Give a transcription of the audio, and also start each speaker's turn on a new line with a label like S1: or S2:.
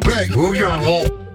S1: Greg, move your whole